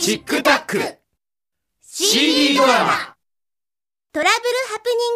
チックタック。CD ドラマ。トラブルハプニング